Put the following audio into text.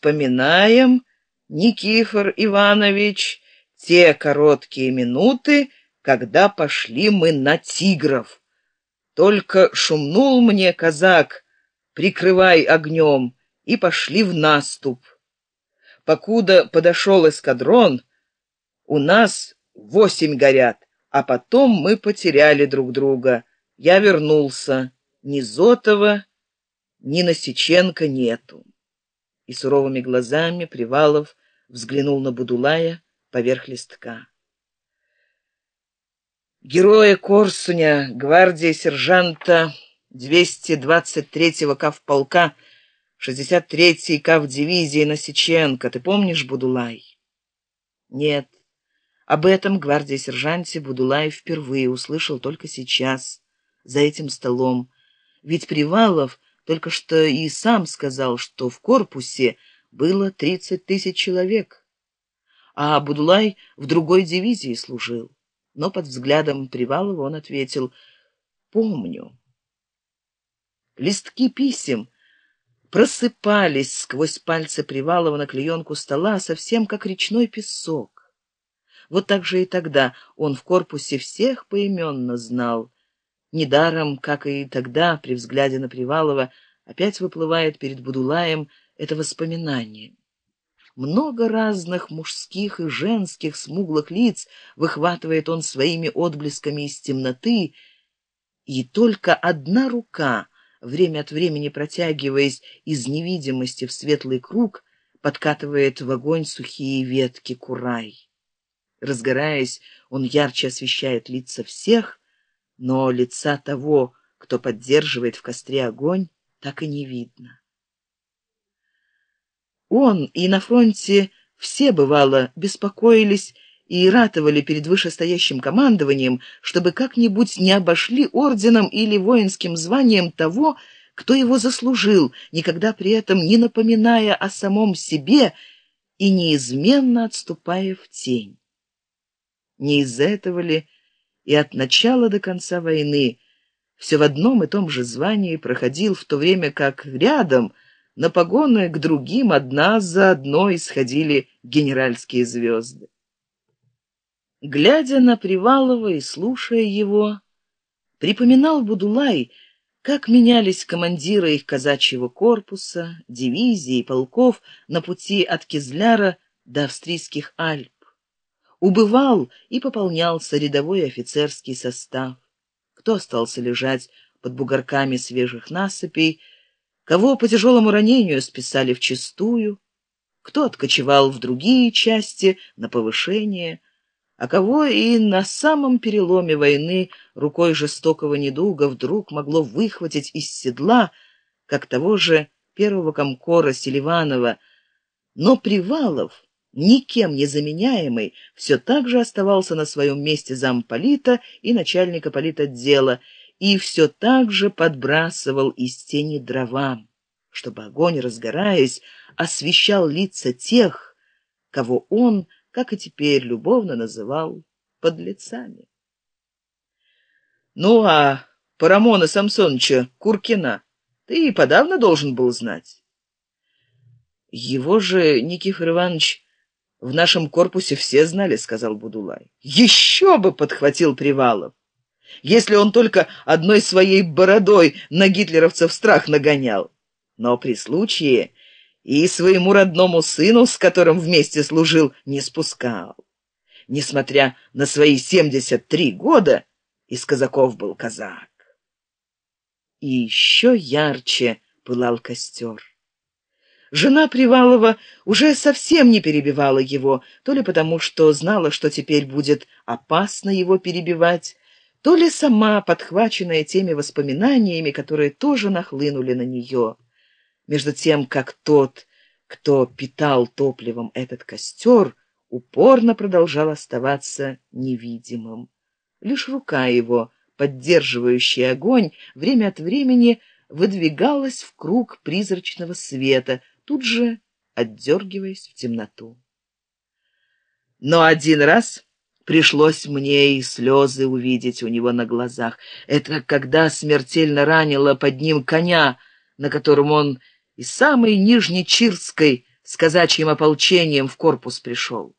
вспоминаем, Никифор Иванович, те короткие минуты, когда пошли мы на тигров. Только шумнул мне казак, прикрывай огнем, и пошли в наступ. Покуда подошел эскадрон, у нас восемь горят, а потом мы потеряли друг друга. Я вернулся. Ни Зотова, ни Насеченко нету. И суровыми глазами Привалов взглянул на Будулая поверх листка. Героя Корсуня, гвардии сержанта 223-го кавполка, 63-й кавдивизии Насеченко. Ты помнишь, Будулай? Нет, об этом гвардии сержанте Будулай впервые услышал только сейчас, за этим столом. Ведь Привалов только что и сам сказал, что в корпусе было 30 тысяч человек, а Будулай в другой дивизии служил но под взглядом Привалова он ответил «Помню». Листки писем просыпались сквозь пальцы Привалова на клеенку стола, совсем как речной песок. Вот так же и тогда он в корпусе всех поименно знал. Недаром, как и тогда, при взгляде на Привалова, опять выплывает перед Будулаем это воспоминание. Много разных мужских и женских смуглых лиц выхватывает он своими отблесками из темноты, и только одна рука, время от времени протягиваясь из невидимости в светлый круг, подкатывает в огонь сухие ветки курай. Разгораясь, он ярче освещает лица всех, но лица того, кто поддерживает в костре огонь, так и не видно. Он и на фронте все, бывало, беспокоились и ратовали перед вышестоящим командованием, чтобы как-нибудь не обошли орденом или воинским званием того, кто его заслужил, никогда при этом не напоминая о самом себе и неизменно отступая в тень. Не из этого ли и от начала до конца войны все в одном и том же звании проходил, в то время как рядом — на погоны к другим одна за одной исходили генеральские звезды. Глядя на Привалова и слушая его, припоминал Будулай, как менялись командиры их казачьего корпуса, дивизий и полков на пути от Кизляра до австрийских Альп. Убывал и пополнялся рядовой офицерский состав. Кто остался лежать под бугорками свежих насыпей, кого по тяжелому ранению списали в чистую, кто откочевал в другие части на повышение, а кого и на самом переломе войны рукой жестокого недуга вдруг могло выхватить из седла, как того же первого комкора Селиванова, но Привалов, никем не заменяемый, все так же оставался на своем месте замполита и начальника политотдела, и все так же подбрасывал из тени дрова, чтобы огонь, разгораясь, освещал лица тех, кого он, как и теперь, любовно называл подлецами. Ну а Парамона Самсоновича Куркина ты и подавно должен был знать. Его же Никифор Иванович в нашем корпусе все знали, сказал Будулай. Еще бы, подхватил Привалов если он только одной своей бородой на гитлеровцев страх нагонял. Но при случае и своему родному сыну, с которым вместе служил, не спускал. Несмотря на свои семьдесят три года, из казаков был казак. И еще ярче пылал костер. Жена Привалова уже совсем не перебивала его, то ли потому, что знала, что теперь будет опасно его перебивать, то ли сама, подхваченная теми воспоминаниями, которые тоже нахлынули на нее. Между тем, как тот, кто питал топливом этот костер, упорно продолжал оставаться невидимым. Лишь рука его, поддерживающая огонь, время от времени выдвигалась в круг призрачного света, тут же отдергиваясь в темноту. Но один раз Пришлось мне и слезы увидеть у него на глазах. Это когда смертельно ранило под ним коня, на котором он из самой Нижнечирской с казачьим ополчением в корпус пришел.